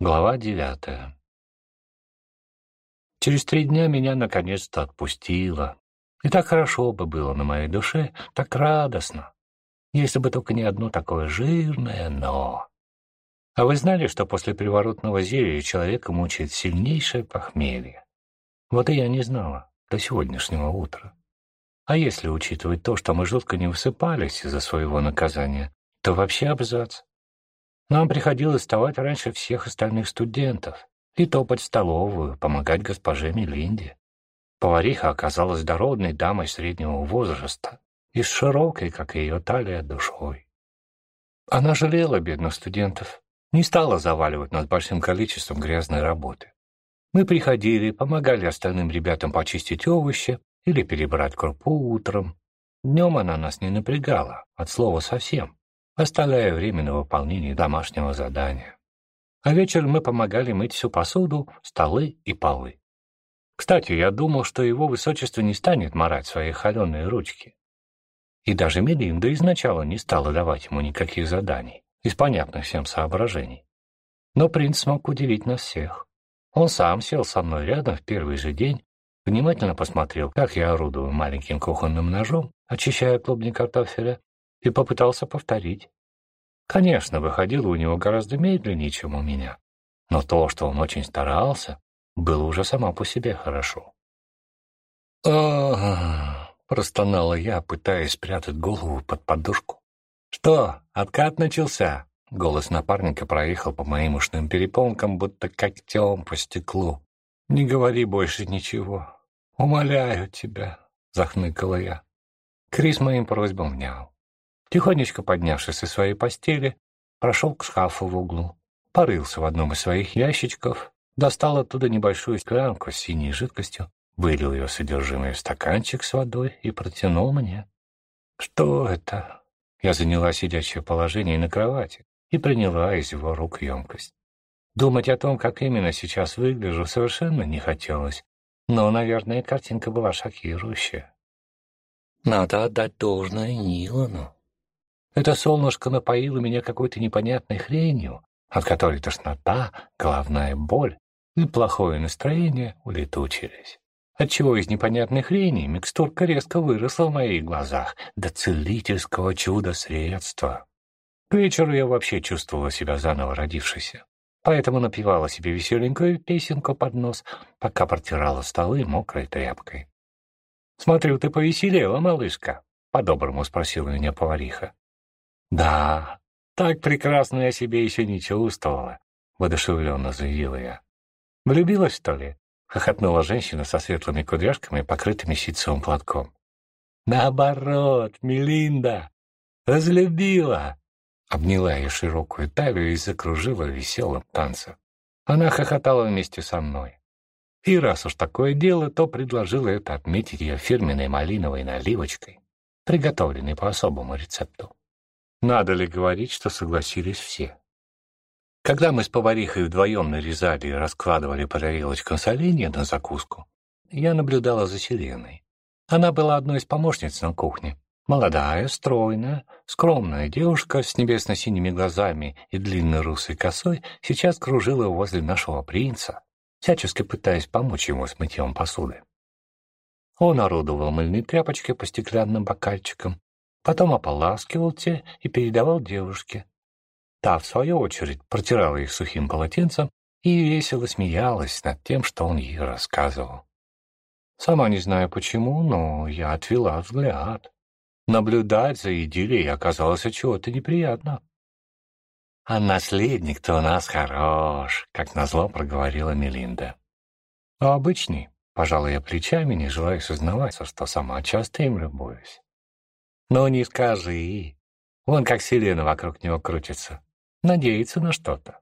Глава девятая. Через три дня меня наконец-то отпустило. И так хорошо бы было на моей душе, так радостно. Если бы только не одно такое жирное «но». А вы знали, что после приворотного зелья человека мучает сильнейшее похмелье? Вот и я не знала до сегодняшнего утра. А если учитывать то, что мы жутко не высыпались из-за своего наказания, то вообще абзац. Нам приходилось вставать раньше всех остальных студентов и топать в столовую, помогать госпоже Мелинде. Повариха оказалась дородной дамой среднего возраста и с широкой, как и ее талия, душой. Она жалела бедных студентов, не стала заваливать нас большим количеством грязной работы. Мы приходили, помогали остальным ребятам почистить овощи или перебрать крупу утром. Днем она нас не напрягала, от слова совсем, оставляя время на выполнение домашнего задания. А вечером мы помогали мыть всю посуду, столы и полы. Кстати, я думал, что его высочество не станет марать свои холеные ручки. И даже Мелинда изначала не стала давать ему никаких заданий, из понятных всем соображений. Но принц смог удивить нас всех. Он сам сел со мной рядом в первый же день, внимательно посмотрел, как я орудую маленьким кухонным ножом, очищая клубни картофеля, и попытался повторить. Конечно, выходило у него гораздо медленнее, чем у меня, но то, что он очень старался, было уже само по себе хорошо. «Ага», — простонала я, пытаясь спрятать голову под подушку. «Что, откат начался?» Голос напарника проехал по моим ушным перепонкам, будто когтем по стеклу. «Не говори больше ничего. Умоляю тебя», — захныкала я. Крис моим просьбам внял. Тихонечко поднявшись со своей постели, прошел к шкафу в углу, порылся в одном из своих ящичков, достал оттуда небольшую склянку с синей жидкостью, вылил ее содержимое в стаканчик с водой и протянул мне. «Что это?» Я заняла сидячее положение на кровати и приняла из его рук емкость. Думать о том, как именно сейчас выгляжу, совершенно не хотелось, но, наверное, картинка была шокирующая. Надо отдать должное Нилану. Это солнышко напоило меня какой-то непонятной хренью, от которой тошнота, головная боль и плохое настроение улетучились. Отчего из непонятной хрени микстурка резко выросла в моих глазах до целительского чуда-средства. К вечеру я вообще чувствовала себя заново родившейся, поэтому напевала себе веселенькую песенку под нос, пока протирала столы мокрой тряпкой. «Смотрю, ты повеселела, малышка», — по-доброму спросила меня повариха. «Да, так прекрасно я себе еще не чувствовала», — воодушевленно заявила я. «Влюбилась, что ли?» — хохотнула женщина со светлыми кудряшками, покрытыми ситцевым платком. «Наоборот, Мелинда! Разлюбила!» Обняла ее широкую талию и закружила в веселом танце. Она хохотала вместе со мной. И раз уж такое дело, то предложила это отметить ее фирменной малиновой наливочкой, приготовленной по особому рецепту. Надо ли говорить, что согласились все? Когда мы с поварихой вдвоем нарезали и раскладывали по тарелочкам соленья на закуску, я наблюдала за Селеной. Она была одной из помощниц на кухне. Молодая, стройная, скромная девушка с небесно-синими глазами и длинной русой косой сейчас кружила возле нашего принца, всячески пытаясь помочь ему с мытьем посуды. Он орудовал мыльной тряпочкой по стеклянным бокальчикам, потом ополаскивал те и передавал девушке. Та, в свою очередь, протирала их сухим полотенцем и весело смеялась над тем, что он ей рассказывал. Сама не знаю почему, но я отвела взгляд. Наблюдать за идиллией оказалось чего-то неприятно. «А наследник-то у нас хорош», — как назло проговорила Мелинда. «А обычный?» — пожалуй, я плечами, не желая сознаваться, что сама часто им любуюсь. «Ну не скажи. Вон как Селена вокруг него крутится. Надеется на что-то.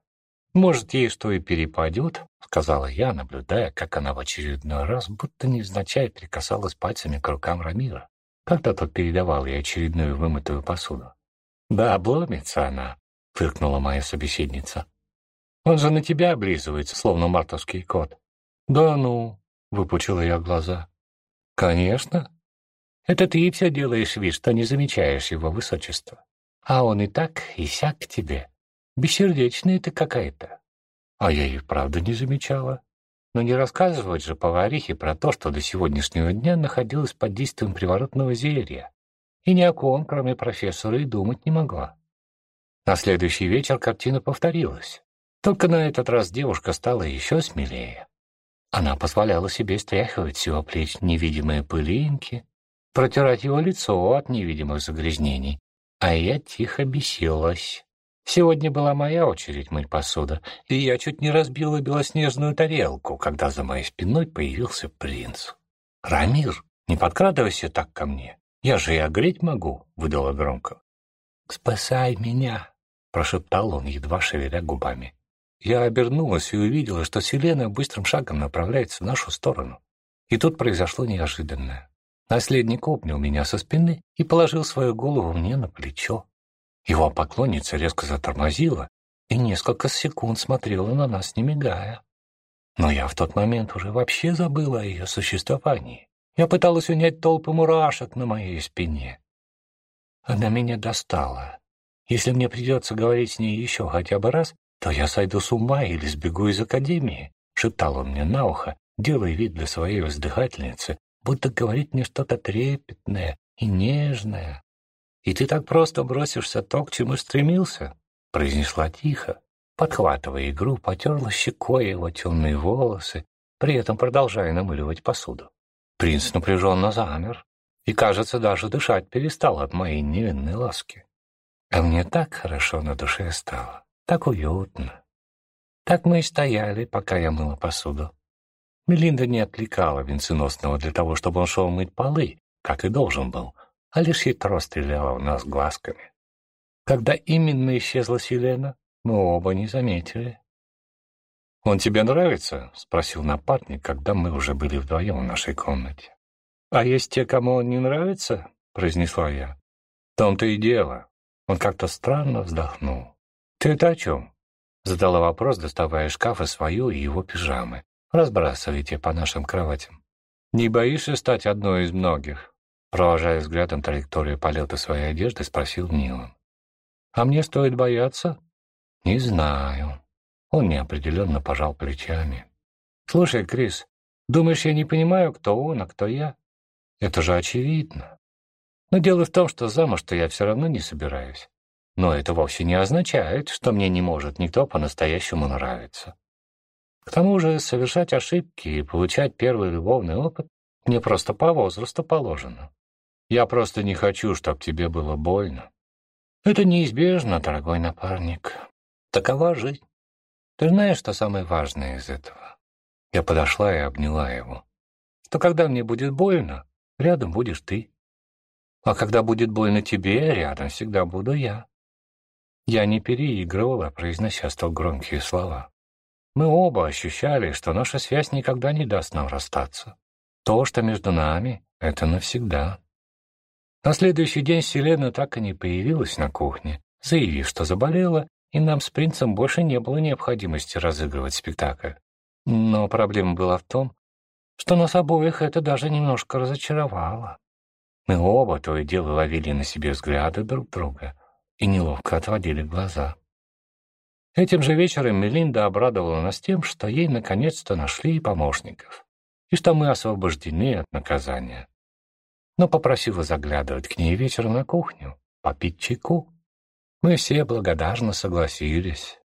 Может, ей что и перепадет?» — сказала я, наблюдая, как она в очередной раз будто невзначай прикасалась пальцами к рукам Рамира, когда тот передавал ей очередную вымытую посуду. «Да, обломится она», — фыркнула моя собеседница. «Он же на тебя облизывается, словно мартовский кот». «Да ну», — выпучила я глаза. «Конечно», это ты все делаешь вид, что не замечаешь его высочество. А он и так, и сяк к тебе. Бессердечная ты какая-то. А я и правда не замечала. Но не рассказывать же поварихе про то, что до сегодняшнего дня находилась под действием приворотного зелья. И ни о ком, кроме профессора, и думать не могла. На следующий вечер картина повторилась. Только на этот раз девушка стала еще смелее. Она позволяла себе стряхивать с его плеч невидимые пылинки, протирать его лицо от невидимых загрязнений, а я тихо бесилась. Сегодня была моя очередь мыть посуду, и я чуть не разбила белоснежную тарелку, когда за моей спиной появился принц. «Рамир, не подкрадывайся так ко мне. Я же и огреть могу», — выдала громко. «Спасай меня», — прошептал он, едва шевеля губами. Я обернулась и увидела, что Селена быстрым шагом направляется в нашу сторону. И тут произошло неожиданное. Наследник обнял меня со спины и положил свою голову мне на плечо. Его поклонница резко затормозила и несколько секунд смотрела на нас, не мигая. Но я в тот момент уже вообще забыла о ее существовании. Я пыталась унять толпы мурашек на моей спине. Она меня достала. Если мне придется говорить с ней еще хотя бы раз, то я сойду с ума или сбегу из академии, — шептал он мне на ухо, делая вид для своей воздыхательницы, будто говорит мне что-то трепетное и нежное. «И ты так просто бросишься то, к чему стремился?» — произнесла тихо, подхватывая игру, потерла щекой его темные волосы, при этом продолжая намыливать посуду. Принц напряженно замер и, кажется, даже дышать перестал от моей невинной ласки. А мне так хорошо на душе стало, так уютно. Так мы и стояли, пока я мыла посуду. Мелинда не отвлекала венценосного для того, чтобы он шел мыть полы, как и должен был, а лишь хитро стреляла в нас глазками. Когда именно исчезла Селена, мы оба не заметили. «Он тебе нравится?» — спросил напарник, когда мы уже были вдвоем в нашей комнате. «А есть те, кому он не нравится?» — произнесла я. «В том-то и дело». Он как-то странно вздохнул. «Ты это о чем?» — задала вопрос, доставая из шкафа свою и его пижамы. Разбрасывайте по нашим кроватям. Не боишься стать одной из многих? Провожая взглядом траекторию полета своей одежды, спросил Нилан. А мне стоит бояться? Не знаю. Он неопределенно пожал плечами. Слушай, Крис, думаешь, я не понимаю, кто он, а кто я? Это же очевидно. Но дело в том, что замуж-то я все равно не собираюсь. Но это вовсе не означает, что мне не может никто по-настоящему нравиться. К тому же совершать ошибки и получать первый любовный опыт мне просто по возрасту положено. Я просто не хочу, чтобы тебе было больно. Это неизбежно, дорогой напарник. Такова жизнь. Ты знаешь, что самое важное из этого? Я подошла и обняла его. Что когда мне будет больно, рядом будешь ты. А когда будет больно тебе, рядом всегда буду я. Я не переигрывала, произнося столь громкие слова. Мы оба ощущали, что наша связь никогда не даст нам расстаться. То, что между нами, — это навсегда. На следующий день Селена так и не появилась на кухне, заявив, что заболела, и нам с принцем больше не было необходимости разыгрывать спектакль. Но проблема была в том, что нас обоих это даже немножко разочаровало. Мы оба то и дело ловили на себе взгляды друг друга и неловко отводили глаза. Этим же вечером Мелинда обрадовала нас тем, что ей наконец-то нашли помощников, и что мы освобождены от наказания. Но попросила заглядывать к ней вечером на кухню, попить чайку. Мы все благодарно согласились.